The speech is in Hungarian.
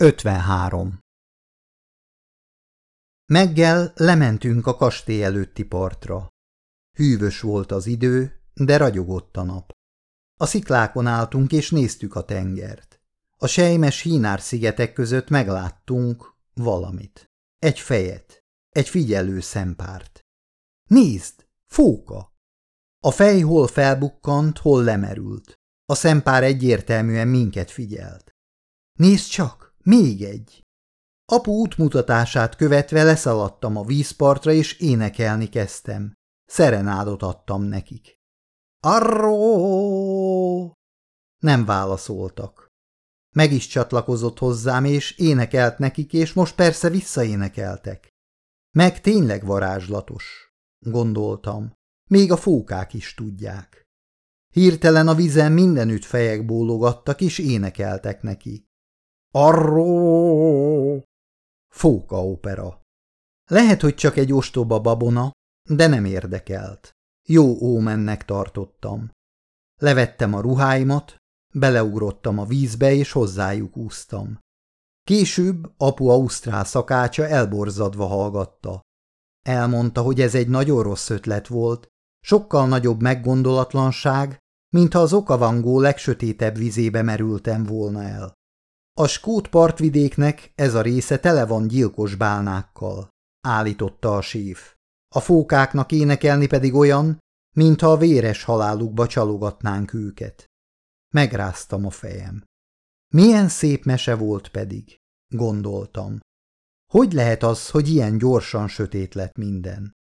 53. Meggel lementünk a kastély előtti partra. Hűvös volt az idő, de ragyogott a nap. A sziklákon álltunk és néztük a tengert. A sejmes hínár szigetek között megláttunk valamit. Egy fejet, egy figyelő szempárt. Nézd, fóka! A fej hol felbukkant, hol lemerült. A szempár egyértelműen minket figyelt. Nézd csak! Még egy. Apu útmutatását követve leszaladtam a vízpartra, és énekelni kezdtem. Szerenádot adtam nekik. Arró! Nem válaszoltak. Meg is csatlakozott hozzám, és énekelt nekik, és most persze visszaénekeltek. Meg tényleg varázslatos, gondoltam. Még a fókák is tudják. Hirtelen a vizen mindenütt fejek bólogattak, és énekeltek neki. Arró! Fóka opera. Lehet, hogy csak egy ostoba babona, de nem érdekelt. Jó ómennek tartottam. Levettem a ruháimat, beleugrottam a vízbe, és hozzájuk úsztam. Később apu ausztrál szakácsa elborzadva hallgatta. Elmondta, hogy ez egy nagyon rossz ötlet volt, sokkal nagyobb meggondolatlanság, mintha az okavangó legsötétebb vizébe merültem volna el. A skót partvidéknek ez a része tele van gyilkos bálnákkal, állította a síf. A fókáknak énekelni pedig olyan, mintha a véres halálukba csalogatnánk őket. Megráztam a fejem. Milyen szép mese volt pedig, gondoltam. Hogy lehet az, hogy ilyen gyorsan sötét lett minden?